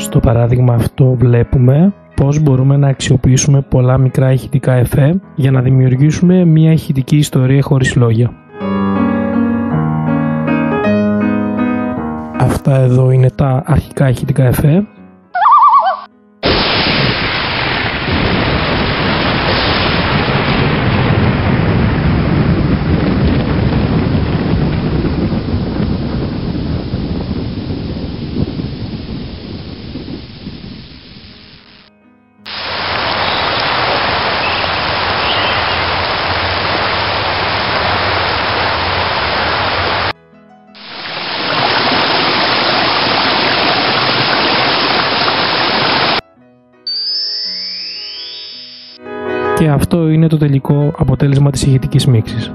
Στο παράδειγμα αυτό βλέπουμε πώς μπορούμε να αξιοποιήσουμε πολλά μικρά ηχητικά εφέ για να δημιουργήσουμε μια ηχητική ιστορία χωρίς λόγια. Αυτά εδώ είναι τα αρχικά ηχητικά εφέ και αυτό είναι το τελικό αποτέλεσμα της ηγετικής μίξης.